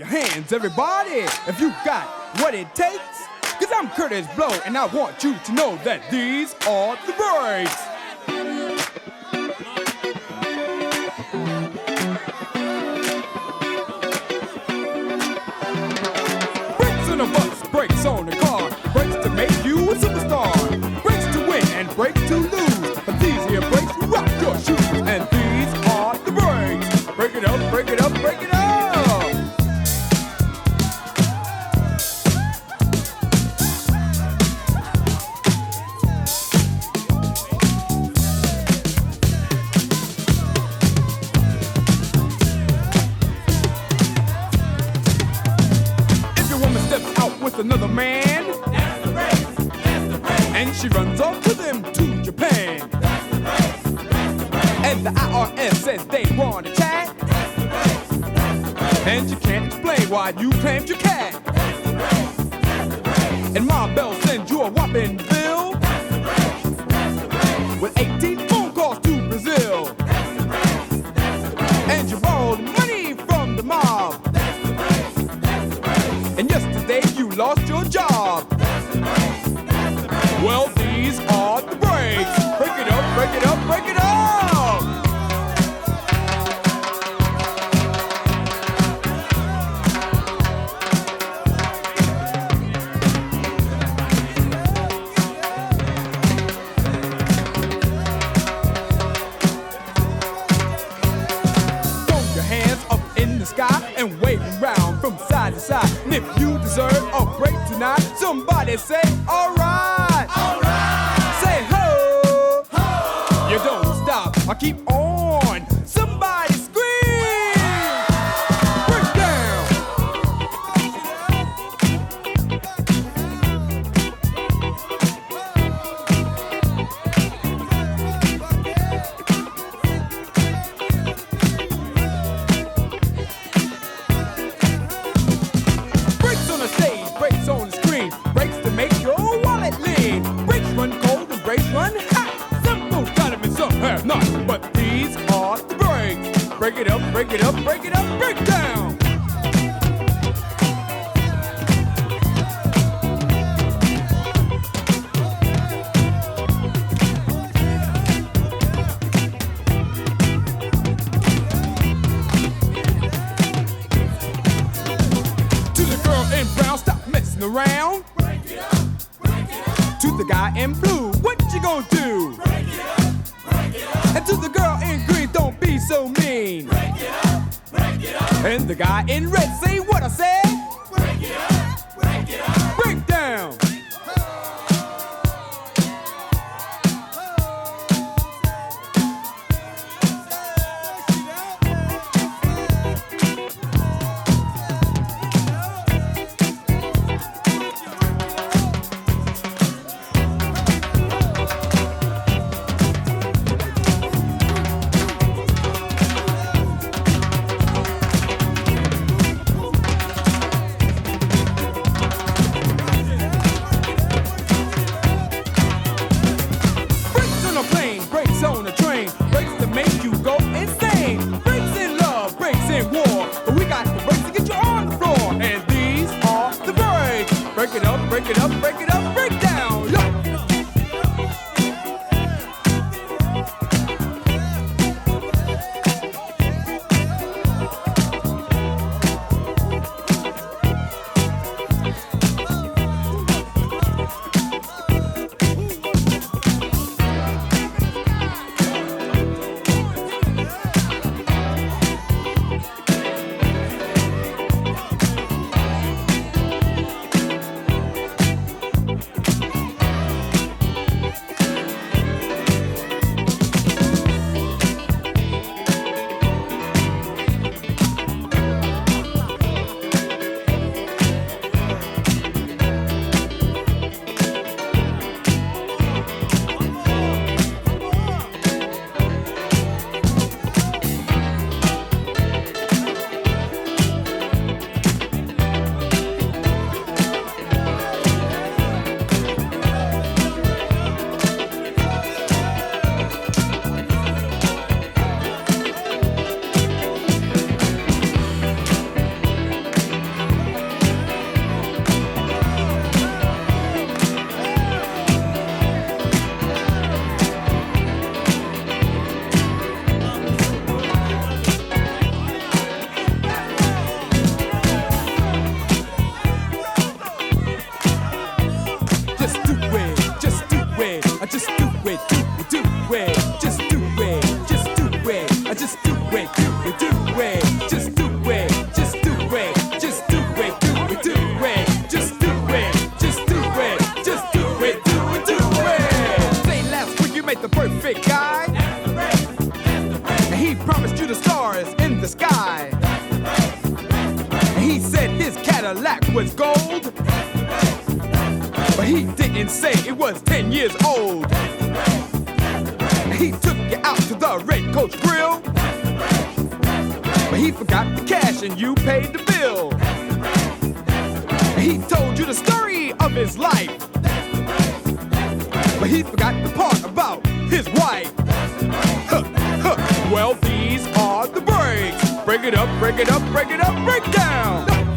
your hands, everybody, if you got what it takes. Cause I'm Curtis Blow, and I want you to know that these are the breaks. Brakes on a bus, brakes on a car, brakes to make you a superstar, brakes to win and brakes to lose. But these here brakes rock your shoes, and these are the brakes. Break it up, break it up, break it up. Another man, that's the race, that's the race. And she runs off to them to Japan, that's the race, that's the race. And the IRS says they want to chat, that's the race, that's the race. And you can't explain why you claimed your cat, that's the race, that's the race. And Ma Bell sends you a whopping bill, that's the race, that's the race. With 18 phone calls to Brazil, that's the race, that's the race. And you borrowed money from the mob. And yesterday you lost your job. Well, these are the breaks. Break it up, break it up, break it up. Throw your hands up in the sky and wave around from side to side. And if you deserve a break tonight, somebody say, alright. Alright. Say ho. Ho. You don't stop. I keep on. Break it up, break it up, break it up, break down. To the girl in brown, stop messing around. Break it up, break it up. To the guy in blue, what you gonna do? Break it up, break it up. And to the girl in green, don't be so mean. And the guy in red, say what I said. it, do it, just do it, just do it, I just do it, do it, do it, just do it, just do it, just do it, do it, do it, just do it, just do it, just do it, do it, do it. Say less when you make the perfect guy. That's the race, he promised you the stars in the sky. That's the race, he said his Cadillac was gold. That's the race. But he didn't say it was 10 years old. He took you out to the Red Coach Grill. But he forgot the cash and you paid the bill. He told you the story of his life. But he forgot the part about his wife. Huh, huh. Well, these are the breaks. Break it up, break it up, break it up, break down.